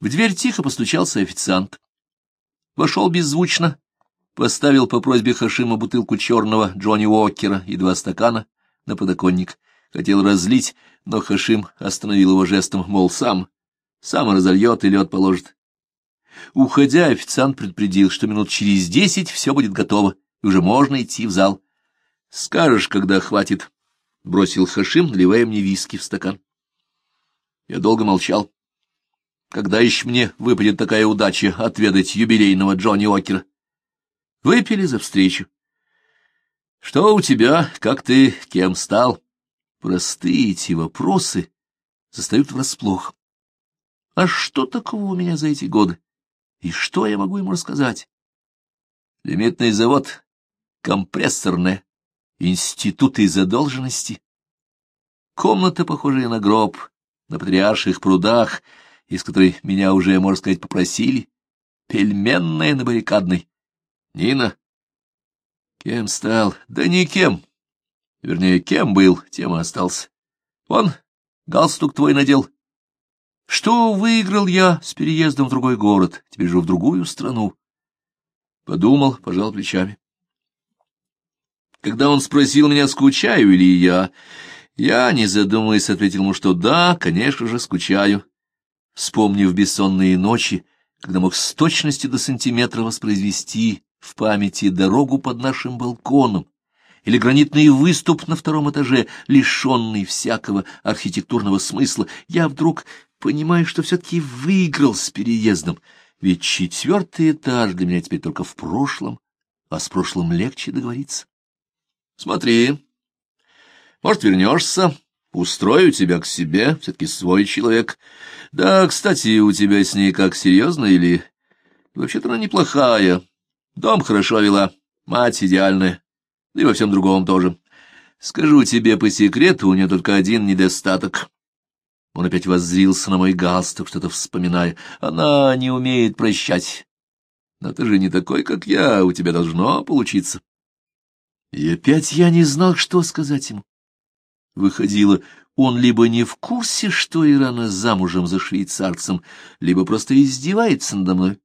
В дверь тихо постучался официант. Вошел беззвучно, поставил по просьбе Хашима бутылку черного Джонни Уоккера и два стакана на подоконник. Хотел разлить, но Хашим остановил его жестом, мол, сам, сам разольет и лед положит. Уходя, официант предупредил, что минут через десять все будет готово, и уже можно идти в зал. — Скажешь, когда хватит, — бросил Хашим, наливая мне виски в стакан. Я долго молчал. Когда еще мне выпадет такая удача отведать юбилейного Джонни Окера? Выпили за встречу. Что у тебя? Как ты? Кем стал? Простые эти вопросы застают врасплох. А что такого у меня за эти годы? И что я могу ему рассказать? Лимитный завод, компрессорная, институты задолженности. Комната, похожая на гроб, на патриарших прудах, из которой меня уже, можно сказать, попросили, пельменная на баррикадной. Нина? Кем стал? Да никем. Вернее, кем был, тем и остался. Вон, галстук твой надел. Что выиграл я с переездом в другой город, теперь же в другую страну? Подумал, пожал плечами. Когда он спросил меня, скучаю ли я, я, не задумываясь, ответил ему, что да, конечно же, скучаю. Вспомнив бессонные ночи, когда мог с точностью до сантиметра воспроизвести в памяти дорогу под нашим балконом, или гранитный выступ на втором этаже, лишенный всякого архитектурного смысла, я вдруг понимаю, что все-таки выиграл с переездом, ведь четвертый этаж для меня теперь только в прошлом, а с прошлым легче договориться. Смотри, может, вернешься, устрою тебя к себе, все-таки свой человек. Да, кстати, у тебя с ней как серьезно или... Вообще-то она неплохая, дом хорошо вела, мать идеальная и во всем другом тоже. Скажу тебе по секрету, у нее только один недостаток. Он опять воззрился на мой галстук, что-то вспоминая. Она не умеет прощать. Но ты же не такой, как я, у тебя должно получиться. И опять я не знал, что сказать ему. Выходило, он либо не в курсе, что Ирана замужем за швейцарцем, либо просто издевается надо мной.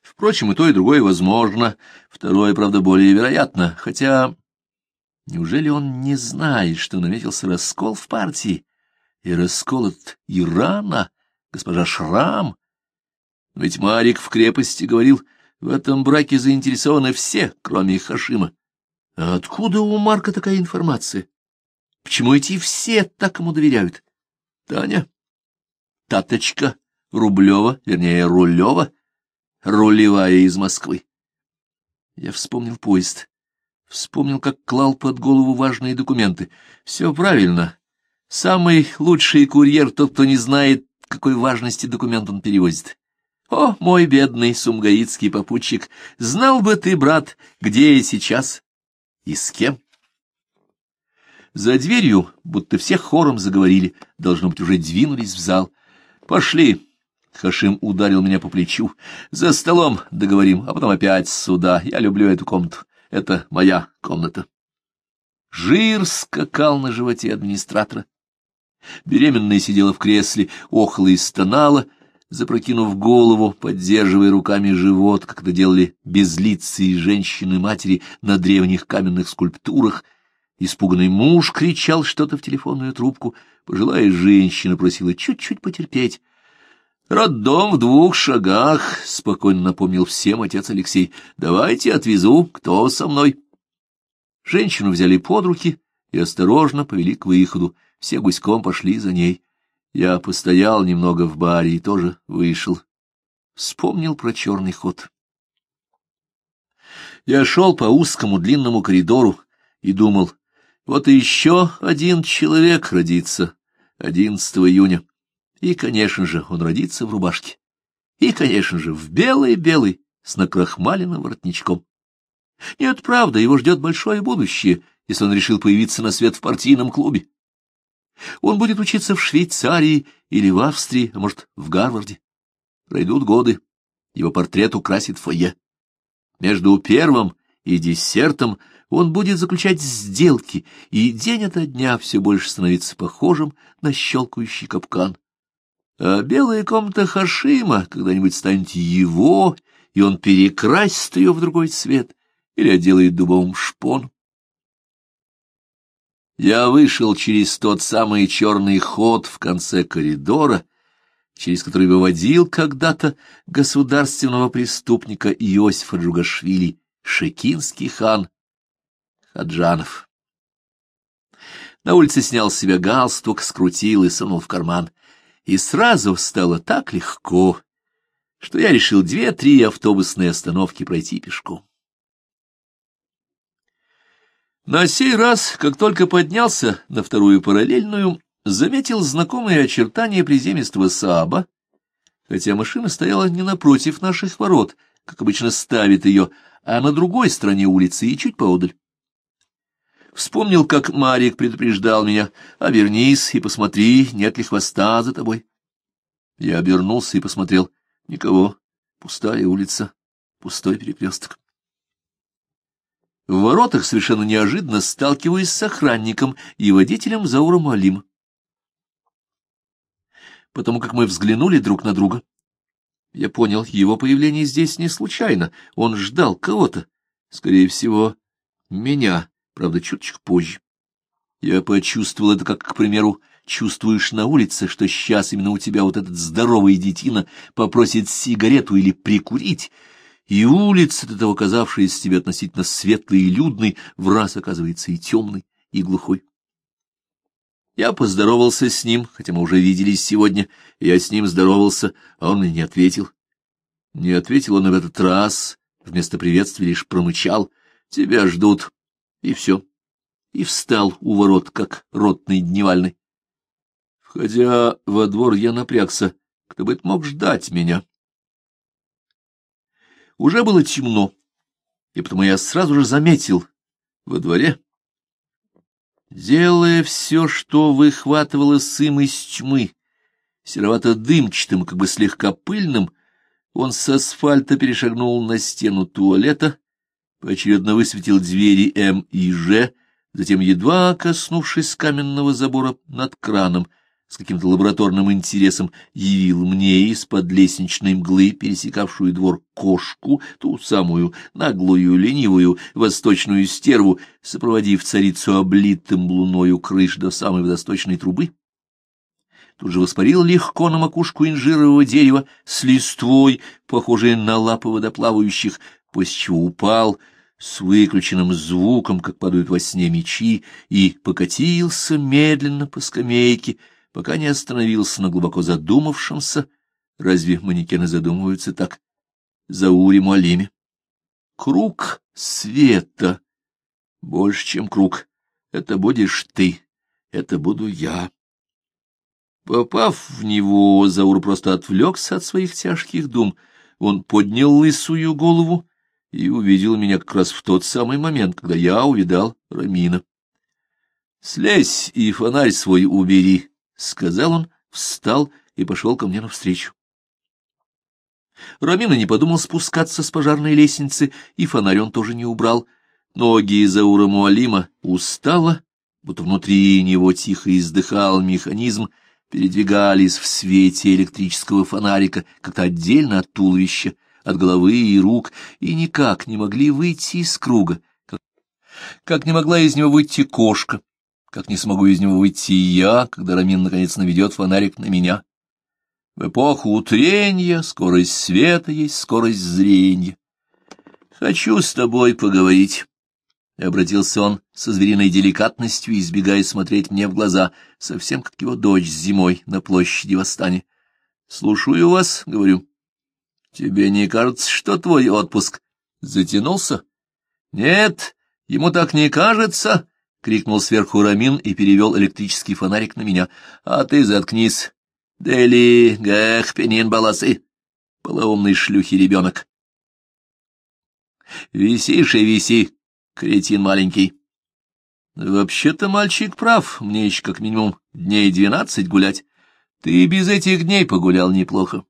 Впрочем, и то, и другое возможно. Второе, правда, более вероятно. Хотя, неужели он не знает, что наметился раскол в партии? И раскол от Ирана, госпожа Шрам? Ведь Марик в крепости говорил, в этом браке заинтересованы все, кроме Хашима. А откуда у Марка такая информация? Почему эти все так ему доверяют? Таня? Таточка? Рублева, вернее, Рулева? рулевая из Москвы. Я вспомнил поезд. Вспомнил, как клал под голову важные документы. Все правильно. Самый лучший курьер — тот, кто не знает, какой важности документ он перевозит. О, мой бедный сумгаитский попутчик, знал бы ты, брат, где я сейчас и с кем? За дверью, будто все хором заговорили, должно быть, уже двинулись в зал. Пошли. Хашим ударил меня по плечу. «За столом договорим, а потом опять сюда. Я люблю эту комнату. Это моя комната». Жир скакал на животе администратора. Беременная сидела в кресле, охла и стонала, запрокинув голову, поддерживая руками живот, как это делали безлицые женщины-матери на древних каменных скульптурах. Испуганный муж кричал что-то в телефонную трубку. Пожилая женщина просила чуть-чуть потерпеть. «Роддом в двух шагах», — спокойно напомнил всем отец Алексей. «Давайте отвезу, кто со мной». Женщину взяли под руки и осторожно повели к выходу. Все гуськом пошли за ней. Я постоял немного в баре и тоже вышел. Вспомнил про черный ход. Я шел по узкому длинному коридору и думал, вот и еще один человек родится 11 июня. И, конечно же, он родится в рубашке. И, конечно же, в белый-белый, с накрахмаленным воротничком. Нет, правда, его ждет большое будущее, если он решил появиться на свет в партийном клубе. Он будет учиться в Швейцарии или в Австрии, а может, в Гарварде. Пройдут годы, его портрет украсит фойе. Между первым и десертом он будет заключать сделки, и день ото дня все больше становиться похожим на щелкающий капкан. А белая комната Хашима когда-нибудь станет его, и он перекрасит ее в другой цвет или отделает дубовым шпон. Я вышел через тот самый черный ход в конце коридора, через который выводил когда-то государственного преступника Иосифа Джугашвили шекинский хан Хаджанов. На улице снял с себя галстук, скрутил и сунул в карман. И сразу стало так легко, что я решил две-три автобусные остановки пройти пешком. На сей раз, как только поднялся на вторую параллельную, заметил знакомые очертания приземистого Сааба, хотя машина стояла не напротив наших ворот, как обычно ставит ее, а на другой стороне улицы и чуть поодаль. Вспомнил, как Марик предупреждал меня, «Обернись и посмотри, нет ли хвоста за тобой». Я обернулся и посмотрел. Никого. Пустая улица, пустой перекресток. В воротах совершенно неожиданно сталкиваюсь с охранником и водителем Зауром Алим. Потому как мы взглянули друг на друга, я понял, его появление здесь не случайно. Он ждал кого-то. Скорее всего, меня, правда, чуточку позже. Я почувствовал это, как, к примеру, чувствуешь на улице, что сейчас именно у тебя вот этот здоровый детина попросит сигарету или прикурить, и улица, до того казавшаяся тебе относительно светлой и людной, в раз оказывается и темной, и глухой. Я поздоровался с ним, хотя мы уже виделись сегодня, я с ним здоровался, а он мне не ответил. Не ответил он в этот раз, вместо приветствия лишь промычал «Тебя ждут», и все. И встал у ворот, как ротный дневальный. Входя во двор, я напрягся, кто бы мог ждать меня. Уже было темно, и потому я сразу же заметил во дворе, делая все, что выхватывало сым из тьмы, серовато-дымчатым, как бы слегка пыльным, он с асфальта перешагнул на стену туалета, поочередно высветил двери М и Ж, затем, едва коснувшись каменного забора над краном, с каким-то лабораторным интересом явил мне из-под лестничной мглы, пересекавшую двор, кошку, ту самую наглую, ленивую, восточную стерву, сопроводив царицу облитым луною крыш до самой водосточной трубы. Тут же воспарил легко на макушку инжирового дерева с листвой, похожей на лапы водоплавающих, после чего упал с выключенным звуком, как падают во сне мечи, и покатился медленно по скамейке, пока не остановился на глубоко задумавшемся, разве манекены задумываются так, Зауре Муалиме. Круг света, больше, чем круг, это будешь ты, это буду я. Попав в него, Заур просто отвлекся от своих тяжких дум. Он поднял лысую голову и увидел меня как раз в тот самый момент, когда я увидал Рамина. — Слезь и фонарь свой убери, — сказал он, встал и пошел ко мне навстречу. Рамина не подумал спускаться с пожарной лестницы, и фонарь он тоже не убрал. Ноги Заура Муалима устало, будто внутри него тихо издыхал механизм, передвигались в свете электрического фонарика как-то отдельно от туловища, от головы и рук, и никак не могли выйти из круга, как, как не могла из него выйти кошка, как не смогу из него выйти я, когда Рамин наконец наведет фонарик на меня. В эпоху утрения скорость света есть скорость зрения. Хочу с тобой поговорить. — обратился он со звериной деликатностью, избегая смотреть мне в глаза, совсем как его дочь зимой на площади Восстания. — Слушаю вас, — говорю. — Тебе не кажется, что твой отпуск затянулся? — Нет, ему так не кажется, — крикнул сверху Рамин и перевел электрический фонарик на меня. — А ты заткнись. Дели, гэх, пенин, баласы. Полоумный шлюхи ребенок. — Висишь и виси, кретин маленький. — Вообще-то мальчик прав, мне еще как минимум дней двенадцать гулять. Ты без этих дней погулял неплохо.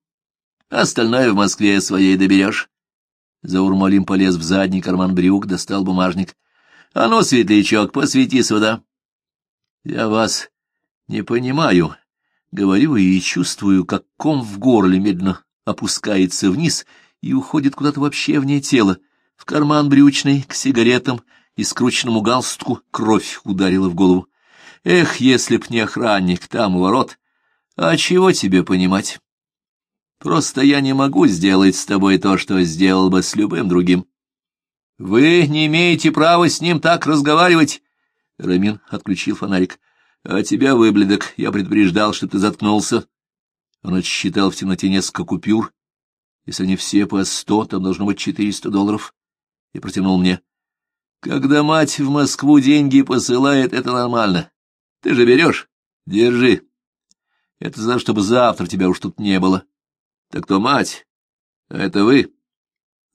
Остальное в Москве своей доберешь. Заурмалим полез в задний карман брюк, достал бумажник — а ну, светлячок, посвети сюда. Я вас не понимаю. Говорю и чувствую, как ком в горле медленно опускается вниз и уходит куда-то вообще вне тела, в карман брючный, к сигаретам и скрученному галстуку кровь ударила в голову. Эх, если б не охранник там у ворот! А чего тебе понимать? Просто я не могу сделать с тобой то, что сделал бы с любым другим. Вы не имеете права с ним так разговаривать. Рамин отключил фонарик. А тебя, выбледок, я предупреждал, что ты заткнулся. Он отсчитал в темноте несколько купюр. Если они все по сто, там должно быть четыреста долларов. И протянул мне. Когда мать в Москву деньги посылает, это нормально. Ты же берешь? Держи. Это за чтобы завтра тебя уж тут не было. Так то мать, а это вы?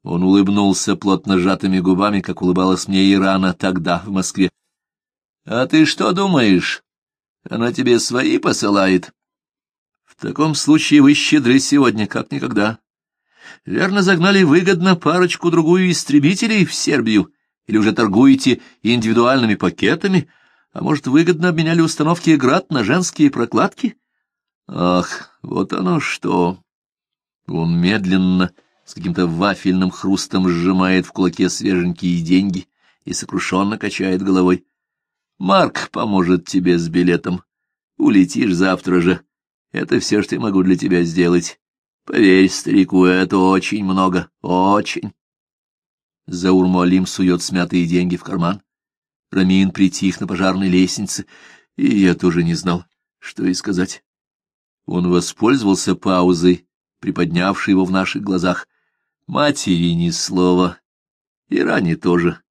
Он улыбнулся плотно сжатыми губами, как улыбалась мне Ирана тогда, в Москве. — А ты что думаешь? Она тебе свои посылает? В таком случае вы щедры сегодня, как никогда. Верно загнали выгодно парочку-другую истребителей в Сербию, или уже торгуете индивидуальными пакетами, а может, выгодно обменяли установки «Град» на женские прокладки? Ах, вот оно что! Он медленно, с каким-то вафельным хрустом сжимает в кулаке свеженькие деньги и сокрушенно качает головой. Марк поможет тебе с билетом. Улетишь завтра же. Это все, что я могу для тебя сделать. Поверь, старику, это очень много, очень. Заур Муалим сует смятые деньги в карман. Рамин притих на пожарной лестнице, и я тоже не знал, что и сказать. Он воспользовался паузой, приподнявшей его в наших глазах. Матери ни слова, и Ране тоже.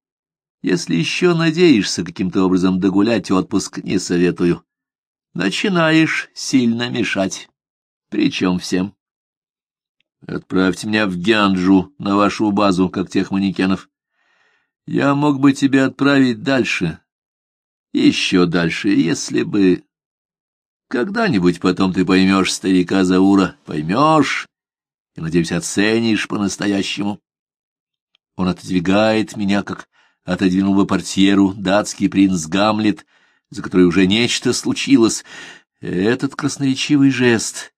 Если еще надеешься каким-то образом догулять отпуск, не советую. Начинаешь сильно мешать. Причем всем. Отправьте меня в Гянджу, на вашу базу, как тех манекенов. Я мог бы тебя отправить дальше, еще дальше, если бы... Когда-нибудь потом ты поймешь старика Заура, поймешь и, надеюсь, оценишь по-настоящему. Он отодвигает меня, как отодвинул бы портьеру датский принц Гамлет, за который уже нечто случилось. Этот красноречивый жест,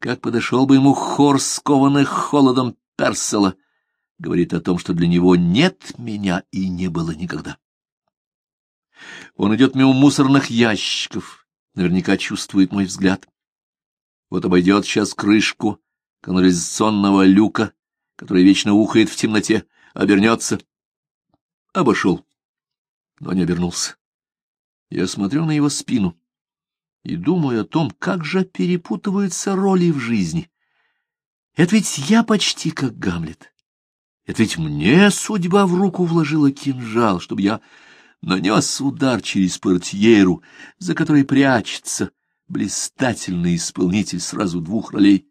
как подошел бы ему хор скованных холодом Персела, говорит о том, что для него нет меня и не было никогда. Он идет мимо мусорных ящиков, наверняка чувствует мой взгляд. Вот обойдет сейчас крышку канализационного люка, который вечно ухает в темноте, обернется. Обошел, но не обернулся. Я смотрю на его спину и думаю о том, как же перепутываются роли в жизни. Это ведь я почти как Гамлет. Это ведь мне судьба в руку вложила кинжал, чтобы я нанес удар через портьеру, за которой прячется блистательный исполнитель сразу двух ролей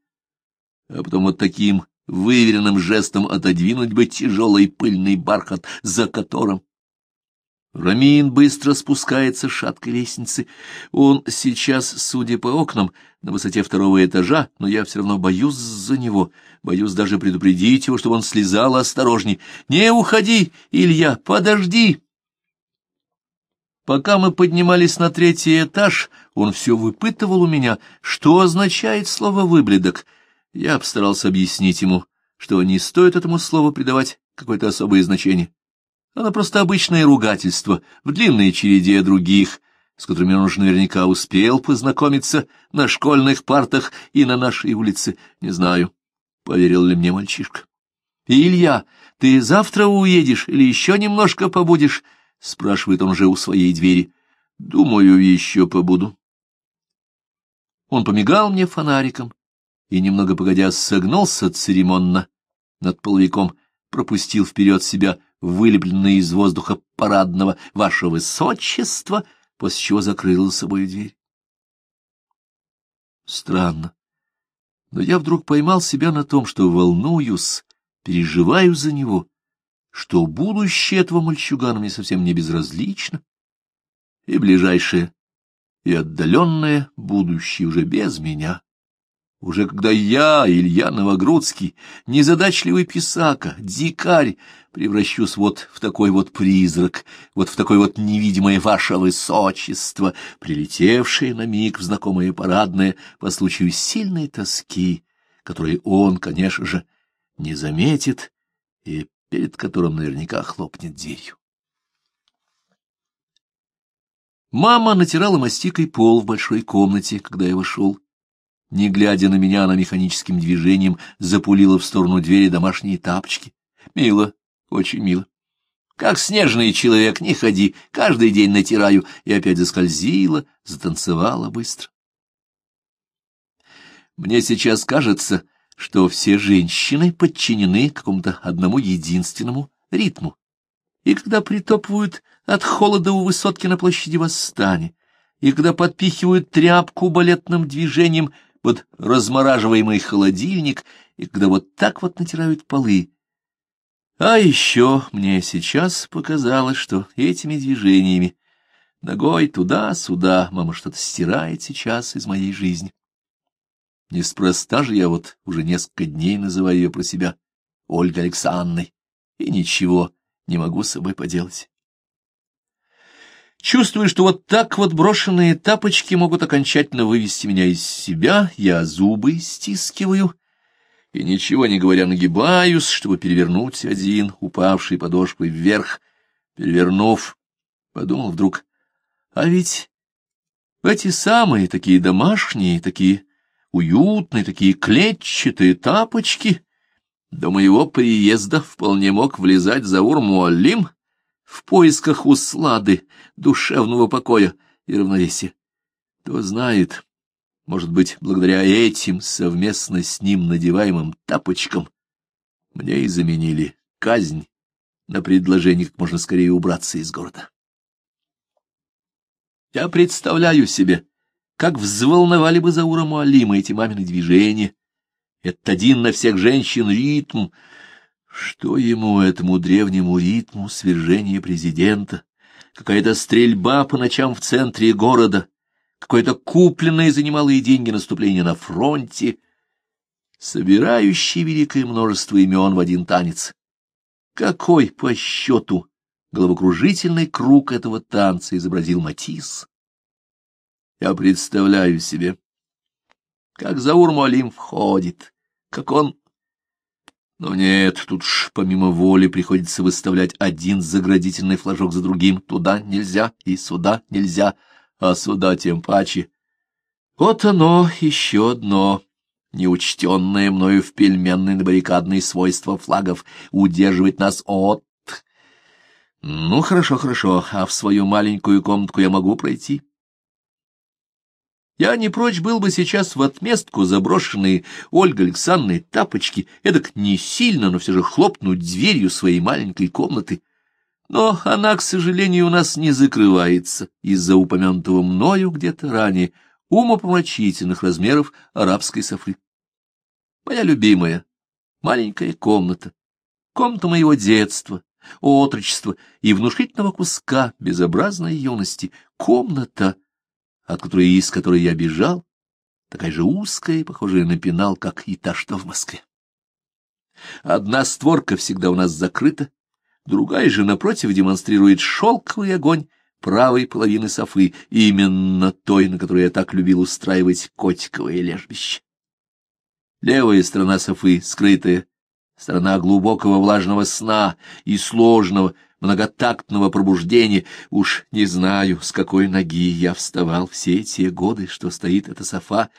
а потом вот таким выверенным жестом отодвинуть бы тяжелый пыльный бархат, за которым... Рамин быстро спускается с шаткой лестницы. Он сейчас, судя по окнам, на высоте второго этажа, но я все равно боюсь за него, боюсь даже предупредить его, чтобы он слезал осторожней. «Не уходи, Илья, подожди!» Пока мы поднимались на третий этаж, он все выпытывал у меня, что означает слово «выбледок», я постарался объяснить ему, что не стоит этому слову придавать какое-то особое значение. Оно просто обычное ругательство в длинной череде других, с которыми он уже наверняка успел познакомиться на школьных партах и на нашей улице. Не знаю, поверил ли мне мальчишка. — Илья, ты завтра уедешь или еще немножко побудешь? — спрашивает он уже у своей двери. — Думаю, еще побуду. Он помигал мне фонариком, и, немного погодя, согнулся церемонно над половиком, пропустил вперед себя вылепленное из воздуха парадного «Ваше Высочество», после чего закрыл за собой дверь. Странно, но я вдруг поймал себя на том, что волнуюсь, переживаю за него, что будущее этого мальчугана мне совсем не безразлично, и ближайшее, и отдаленное будущее уже без меня. Уже когда я, Илья Новогрудский, незадачливый писака, дикарь, превращусь вот в такой вот призрак, вот в такое вот невидимое ваше высочество, прилетевшее на миг в знакомое парадное по случаю сильной тоски, которой он, конечно же, не заметит и перед которым наверняка хлопнет дверью. Мама натирала мастикой пол в большой комнате, когда я вошел. Не глядя на меня, она механическим движением запулила в сторону двери домашние тапочки. Мило, очень мило. Как снежный человек, не ходи, каждый день натираю. И опять заскользила, затанцевала быстро. Мне сейчас кажется, что все женщины подчинены какому-то одному единственному ритму. И когда притопывают от холода у высотки на площади Восстания, и когда подпихивают тряпку балетным движением под размораживаемый холодильник, и когда вот так вот натирают полы. А еще мне сейчас показалось, что этими движениями, ногой туда-сюда, мама что-то стирает сейчас из моей жизни. Неспроста же я вот уже несколько дней называю ее про себя Ольгой Александровной, и ничего не могу с собой поделать. Чувствую, что вот так вот брошенные тапочки могут окончательно вывести меня из себя, я зубы стискиваю и, ничего не говоря, нагибаюсь, чтобы перевернуть один, упавший подошвой вверх. Перевернув, подумал вдруг, а ведь эти самые, такие домашние, такие уютные, такие клетчатые тапочки до моего приезда вполне мог влезать за Урмуалим, в поисках услады, душевного покоя и равновесия. Кто знает, может быть, благодаря этим совместно с ним надеваемым тапочкам мне и заменили казнь на предложение как можно скорее убраться из города. Я представляю себе, как взволновали бы Заура Муалима эти мамины движения, этот один на всех женщин ритм — что ему, этому древнему ритму свержения президента? Какая-то стрельба по ночам в центре города, какое-то купленное за немалые деньги наступление на фронте, собирающий великое множество имен в один танец. Какой по счету головокружительный круг этого танца изобразил Матисс? Я представляю себе, как Заур Муалим входит, как он но нет, тут ж помимо воли приходится выставлять один заградительный флажок за другим. Туда нельзя и сюда нельзя, а сюда тем паче. Вот оно, еще одно, неучтенное мною в пельменные баррикадные свойства флагов, удерживать нас от... Ну, хорошо, хорошо, а в свою маленькую комнатку я могу пройти? Я не прочь был бы сейчас в отместку заброшенные Ольга Александровны тапочки, эдак не сильно, но все же хлопнуть дверью своей маленькой комнаты. Но она, к сожалению, у нас не закрывается из-за упомянутого мною где-то ранее умопомрачительных размеров арабской софы. Моя любимая маленькая комната, комната моего детства, отрочества и внушительного куска безобразной юности, комната — от которой из которой я бежал, такая же узкая похожая на пенал, как и та, что в Москве. Одна створка всегда у нас закрыта, другая же, напротив, демонстрирует шелковый огонь правой половины софы, именно той, на которой я так любил устраивать котиковое лежбище. Левая сторона софы, скрытая, сторона глубокого влажного сна и сложного, многотактного пробуждения. Уж не знаю, с какой ноги я вставал все те годы, что стоит эта софа,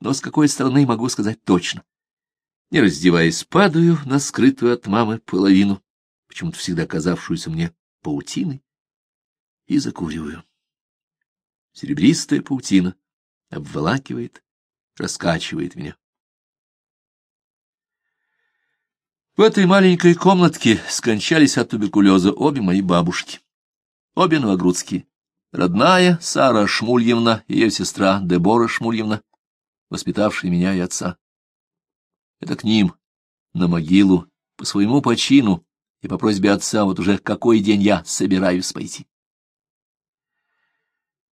но с какой стороны могу сказать точно. Не раздеваясь, падаю на скрытую от мамы половину, почему-то всегда казавшуюся мне паутиной, и закуриваю. Серебристая паутина обволакивает, раскачивает меня. В этой маленькой комнатке скончались от туберкулеза обе мои бабушки. Обе новогрудские. Родная Сара Шмульевна и ее сестра Дебора Шмульевна, воспитавшие меня и отца. Это к ним, на могилу, по своему почину и по просьбе отца вот уже какой день я собираюсь пойти.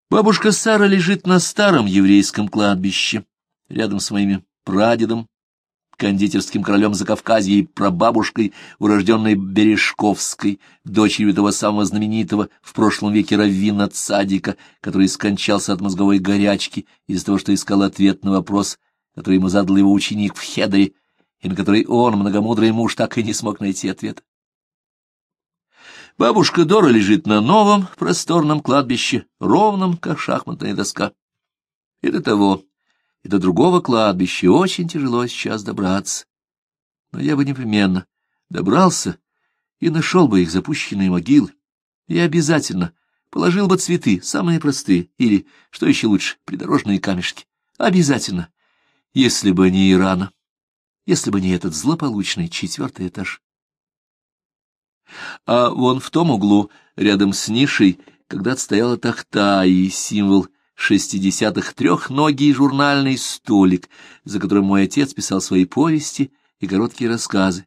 Бабушка Сара лежит на старом еврейском кладбище, рядом с моими прадедом, кондитерским королем Закавказья и прабабушкой, урожденной Бережковской, дочерью того самого знаменитого в прошлом веке раввина Цадика, который скончался от мозговой горячки из-за того, что искал ответ на вопрос, который ему задал его ученик в Хедере, и на который он, многомудрый муж, так и не смог найти ответ. Бабушка Дора лежит на новом просторном кладбище, ровном, как шахматная доска. И до того и до другого кладбища очень тяжело сейчас добраться. Но я бы непременно добрался и нашел бы их запущенные могилы, и обязательно положил бы цветы, самые простые, или, что еще лучше, придорожные камешки. Обязательно, если бы не Ирана, если бы не этот злополучный четвертый этаж. А вон в том углу, рядом с нишей, когда-то стояла тахта и символ шестидесятых трехногий журнальный столик, за которым мой отец писал свои повести и короткие рассказы.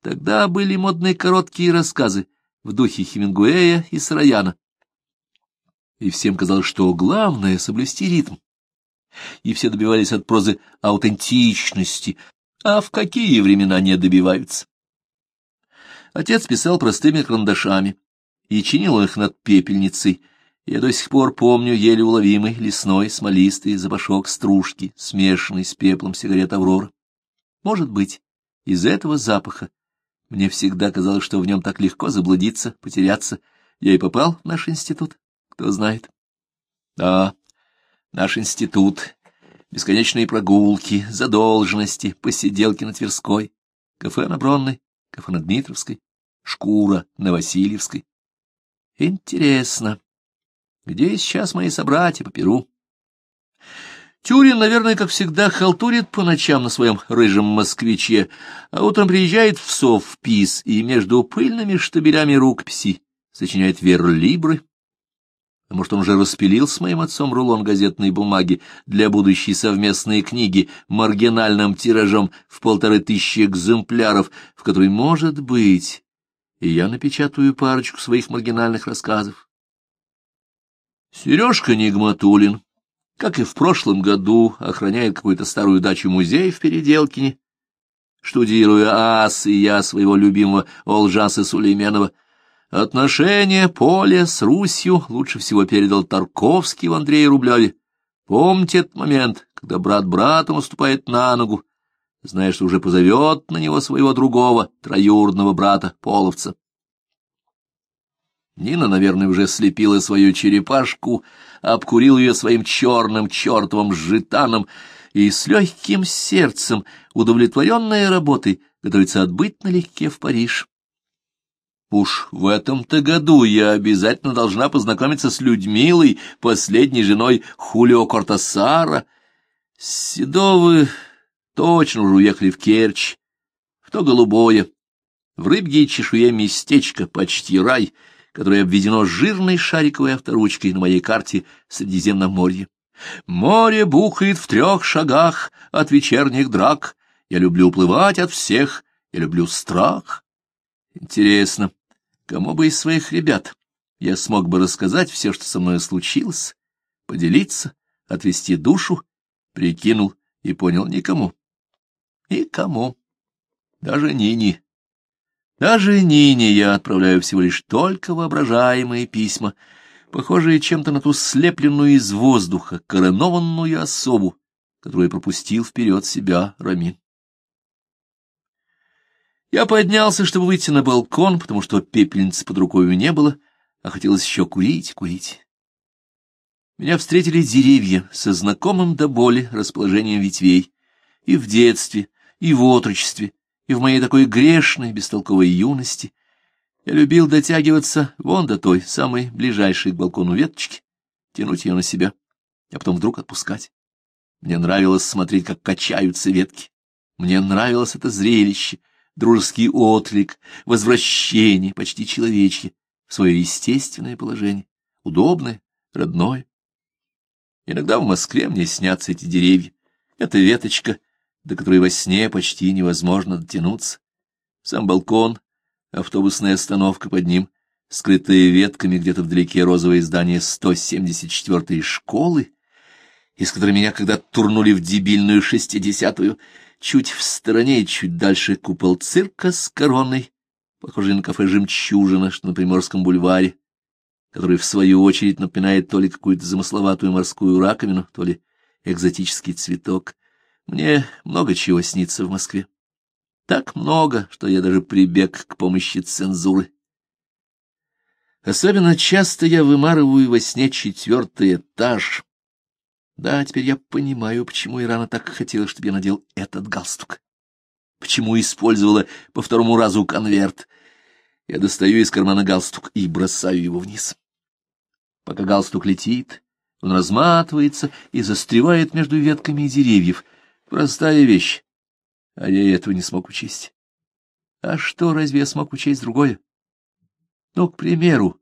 Тогда были модные короткие рассказы в духе Хемингуэя и Сараяна. И всем казалось, что главное — соблюсти ритм. И все добивались от прозы аутентичности, а в какие времена не добиваются? Отец писал простыми карандашами и чинил их над пепельницей — я до сих пор помню еле уловимый лесной смолистый запашок стружки, смешанный с пеплом сигарет «Аврора». Может быть, из этого запаха мне всегда казалось, что в нем так легко заблудиться, потеряться. Я и попал в наш институт, кто знает. Да, наш институт, бесконечные прогулки, задолженности, посиделки на Тверской, кафе на Бронной, кафе на Дмитровской, шкура на Васильевской. Интересно. Где сейчас мои собратья по Перу? Тюрин, наверное, как всегда, халтурит по ночам на своем рыжем москвиче, а утром приезжает в совпис и между пыльными штабелями рукописи сочиняет верлибры. А может, он уже распилил с моим отцом рулон газетной бумаги для будущей совместной книги маргинальным тиражом в полторы тысячи экземпляров, в которой, может быть, и я напечатаю парочку своих маргинальных рассказов. Сережка Нигматулин, как и в прошлом году, охраняет какую-то старую дачу-музей в Переделкине, штудируя ас и я своего любимого Олжаса Сулейменова. Отношения Поля с Русью лучше всего передал Тарковский в Андрея Рублеве. Помните этот момент, когда брат брату наступает на ногу, зная, что уже позовет на него своего другого, троюродного брата, половца. Нина, наверное, уже слепила свою черепашку, обкурил ее своим черным чертовым житаном и с легким сердцем, удовлетворенная работой, готовится отбыть налегке в Париж. Уж в этом-то году я обязательно должна познакомиться с Людмилой, последней женой Хулио Кортасара. Седовы точно уже уехали в Керчь, в то голубое, в рыбьей чешуе местечко, почти рай — которое обведено жирной шариковой авторучкой на моей карте Средиземноморья. Море бухает в трех шагах от вечерних драк. Я люблю уплывать от всех, я люблю страх. Интересно, кому бы из своих ребят я смог бы рассказать все, что со мной случилось, поделиться, отвести душу, прикинул и понял никому. Никому. Даже Нине. Даже Нине я отправляю всего лишь только воображаемые письма, похожие чем-то на ту слепленную из воздуха, коронованную особу, которую пропустил вперед себя Рамин. Я поднялся, чтобы выйти на балкон, потому что пепельницы под рукой не было, а хотелось еще курить, курить. Меня встретили деревья со знакомым до боли расположением ветвей. И в детстве, и в отрочестве, и в моей такой грешной, бестолковой юности я любил дотягиваться вон до той, самой ближайшей к балкону веточки, тянуть ее на себя, а потом вдруг отпускать. Мне нравилось смотреть, как качаются ветки. Мне нравилось это зрелище, дружеский отлик, возвращение, почти человечье, в свое естественное положение, удобное, родное. Иногда в Москве мне снятся эти деревья. Эта веточка — до которой во сне почти невозможно дотянуться. Сам балкон, автобусная остановка под ним, скрытые ветками где-то вдалеке розовое здание 174-й школы, из которой меня когда-то турнули в дебильную шестидесятую. Чуть в стороне и чуть дальше купол цирка с короной, похожий на кафе «Жемчужина», что на Приморском бульваре, который, в свою очередь, напоминает то ли какую-то замысловатую морскую раковину, то ли экзотический цветок. Мне много чего снится в Москве. Так много, что я даже прибег к помощи цензуры. Особенно часто я вымарываю во сне четвертый этаж. Да, теперь я понимаю, почему Ирана так хотела, чтобы я надел этот галстук. Почему использовала по второму разу конверт. Я достаю из кармана галстук и бросаю его вниз. Пока галстук летит, он разматывается и застревает между ветками деревьев. Простая вещь, а я этого не смог учесть. А что, разве я смог учесть другое? Ну, к примеру,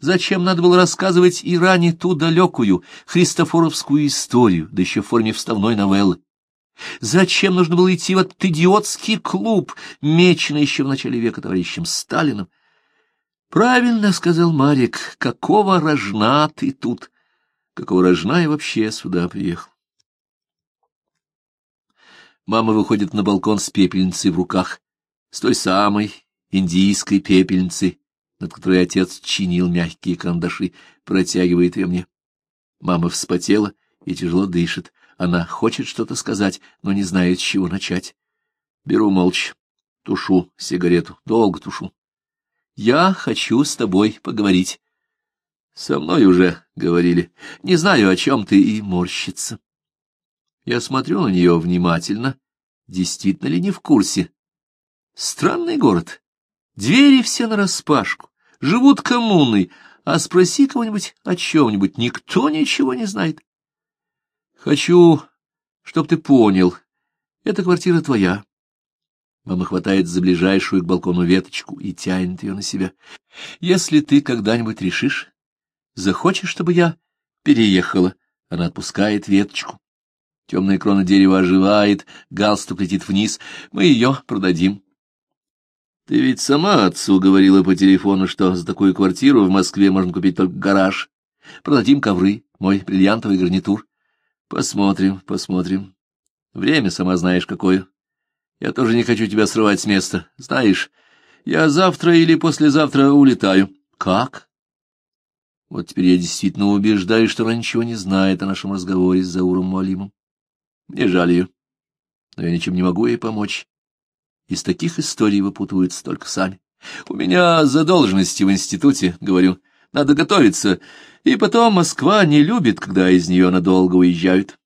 зачем надо было рассказывать Иране ту далекую христофоровскую историю, да еще в форме вставной новеллы? Зачем нужно было идти в этот идиотский клуб, меченный еще в начале века товарищем Сталиным? Правильно сказал Марик, какого рожна ты тут? Какого рожна я вообще сюда приехал? Мама выходит на балкон с пепельницей в руках, с той самой индийской пепельницей, над которой отец чинил мягкие карандаши, протягивает ее мне. Мама вспотела и тяжело дышит. Она хочет что-то сказать, но не знает, с чего начать. Беру молча, тушу сигарету, долго тушу. Я хочу с тобой поговорить. Со мной уже говорили. Не знаю, о чем ты, и морщится. Я смотрю на нее внимательно. Действительно ли не в курсе? Странный город. Двери все нараспашку живут коммуной, а спроси кого-нибудь о чем-нибудь, никто ничего не знает. Хочу, чтоб ты понял, эта квартира твоя. Мама хватает за ближайшую к балкону веточку и тянет ее на себя. Если ты когда-нибудь решишь, захочешь, чтобы я переехала, она отпускает веточку. Темная крона дерева оживает, галстук летит вниз, мы ее продадим. Ты ведь сама отцу говорила по телефону, что за такую квартиру в Москве можно купить только гараж. Продадим ковры, мой бриллиантовый гарнитур. Посмотрим, посмотрим. Время, сама знаешь, какое. Я тоже не хочу тебя срывать с места. Знаешь, я завтра или послезавтра улетаю. Как? Вот теперь я действительно убеждаюсь, что она ничего не знает о нашем разговоре с Зауром Муалимом. Мне жаль ее, но я ничем не могу ей помочь. Из таких историй выпутываются только сами. У меня задолженности в институте, говорю, надо готовиться. И потом Москва не любит, когда из нее надолго уезжают.